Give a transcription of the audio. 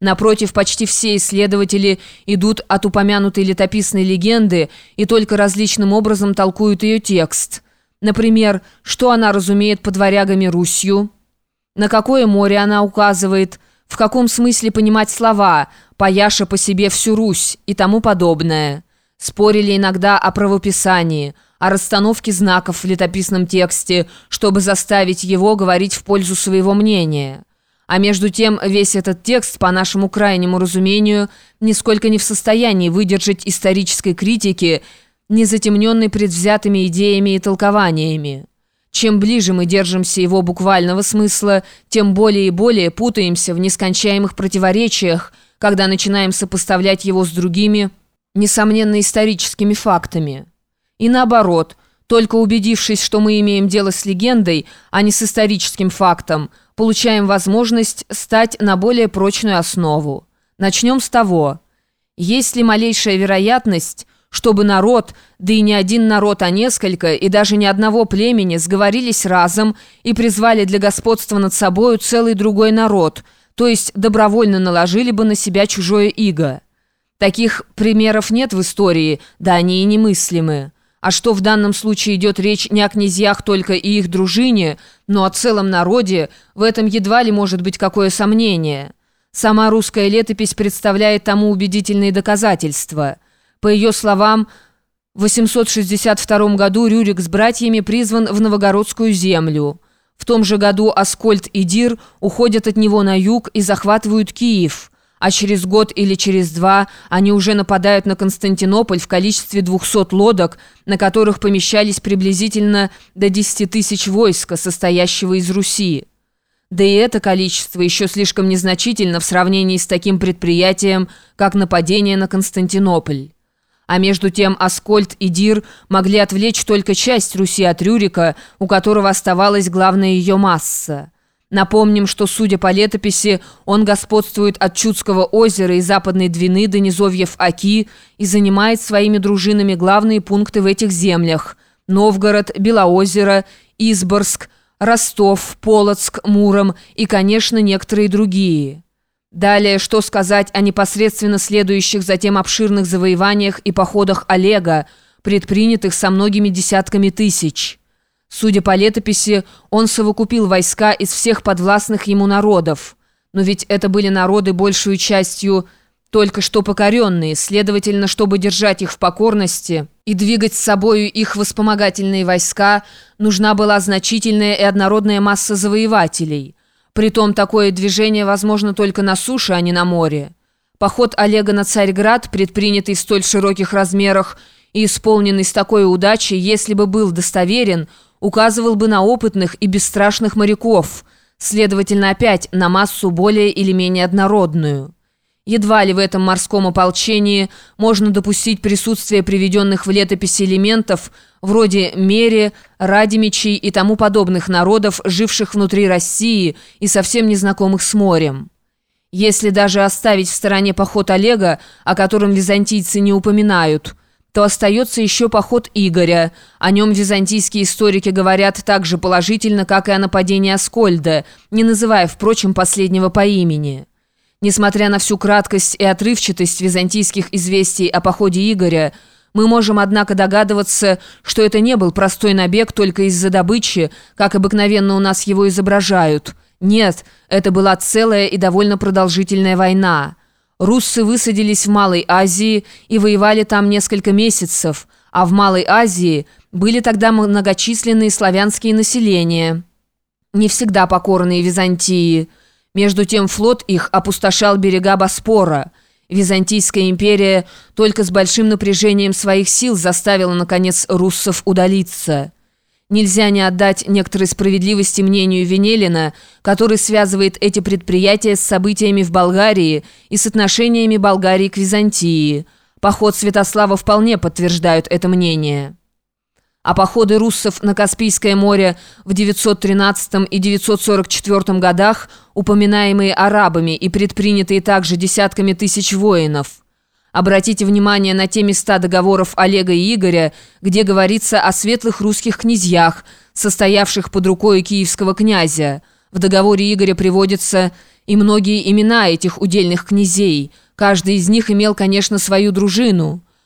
Напротив, почти все исследователи идут от упомянутой летописной легенды и только различным образом толкуют ее текст. Например, что она разумеет под варягами Русью, на какое море она указывает, в каком смысле понимать слова «паяша по себе всю Русь» и тому подобное. Спорили иногда о правописании, о расстановке знаков в летописном тексте, чтобы заставить его говорить в пользу своего мнения. А между тем весь этот текст, по нашему крайнему разумению, нисколько не в состоянии выдержать исторической критики, не затемненной предвзятыми идеями и толкованиями. Чем ближе мы держимся его буквального смысла, тем более и более путаемся в нескончаемых противоречиях, когда начинаем сопоставлять его с другими, несомненно, историческими фактами. И наоборот, только убедившись, что мы имеем дело с легендой, а не с историческим фактом, получаем возможность стать на более прочную основу. Начнем с того, есть ли малейшая вероятность, чтобы народ, да и не один народ, а несколько, и даже не одного племени, сговорились разом и призвали для господства над собою целый другой народ, то есть добровольно наложили бы на себя чужое иго. Таких примеров нет в истории, да они и немыслимы. А что в данном случае идет речь не о князьях только и их дружине, но о целом народе, в этом едва ли может быть какое сомнение. Сама русская летопись представляет тому убедительные доказательства. По ее словам, в 862 году Рюрик с братьями призван в Новогородскую землю. В том же году Аскольд и Дир уходят от него на юг и захватывают Киев – а через год или через два они уже нападают на Константинополь в количестве 200 лодок, на которых помещались приблизительно до 10 тысяч войска, состоящего из Руси. Да и это количество еще слишком незначительно в сравнении с таким предприятием, как нападение на Константинополь. А между тем Аскольд и Дир могли отвлечь только часть Руси от Рюрика, у которого оставалась главная ее масса – Напомним, что, судя по летописи, он господствует от Чудского озера и Западной Двины до низовьев Оки и занимает своими дружинами главные пункты в этих землях – Новгород, Белоозеро, Изборск, Ростов, Полоцк, Муром и, конечно, некоторые другие. Далее, что сказать о непосредственно следующих затем обширных завоеваниях и походах Олега, предпринятых со многими десятками тысяч – Судя по летописи, он совокупил войска из всех подвластных ему народов. Но ведь это были народы большую частью только что покоренные, следовательно, чтобы держать их в покорности и двигать с собою их воспомогательные войска, нужна была значительная и однородная масса завоевателей. Притом такое движение возможно только на суше, а не на море. Поход Олега на Царьград, предпринятый в столь широких размерах и исполненный с такой удачей, если бы был достоверен – указывал бы на опытных и бесстрашных моряков, следовательно, опять на массу более или менее однородную. Едва ли в этом морском ополчении можно допустить присутствие приведенных в летописи элементов вроде Мере, Радимичей и тому подобных народов, живших внутри России и совсем незнакомых с морем. Если даже оставить в стороне поход Олега, о котором византийцы не упоминают – то остается еще поход Игоря. О нем византийские историки говорят так же положительно, как и о нападении Аскольда, не называя, впрочем, последнего по имени. Несмотря на всю краткость и отрывчатость византийских известий о походе Игоря, мы можем, однако, догадываться, что это не был простой набег только из-за добычи, как обыкновенно у нас его изображают. Нет, это была целая и довольно продолжительная война. Руссы высадились в Малой Азии и воевали там несколько месяцев, а в Малой Азии были тогда многочисленные славянские населения, не всегда покорные Византии. Между тем флот их опустошал берега Боспора. Византийская империя только с большим напряжением своих сил заставила, наконец, руссов удалиться. Нельзя не отдать некоторой справедливости мнению Венелина, который связывает эти предприятия с событиями в Болгарии и с отношениями Болгарии к Византии. Поход Святослава вполне подтверждают это мнение. А походы руссов на Каспийское море в 913 и 944 годах, упоминаемые арабами и предпринятые также десятками тысяч воинов – Обратите внимание на те места договоров Олега и Игоря, где говорится о светлых русских князьях, состоявших под рукой киевского князя. В договоре Игоря приводится и многие имена этих удельных князей. Каждый из них имел, конечно, свою дружину.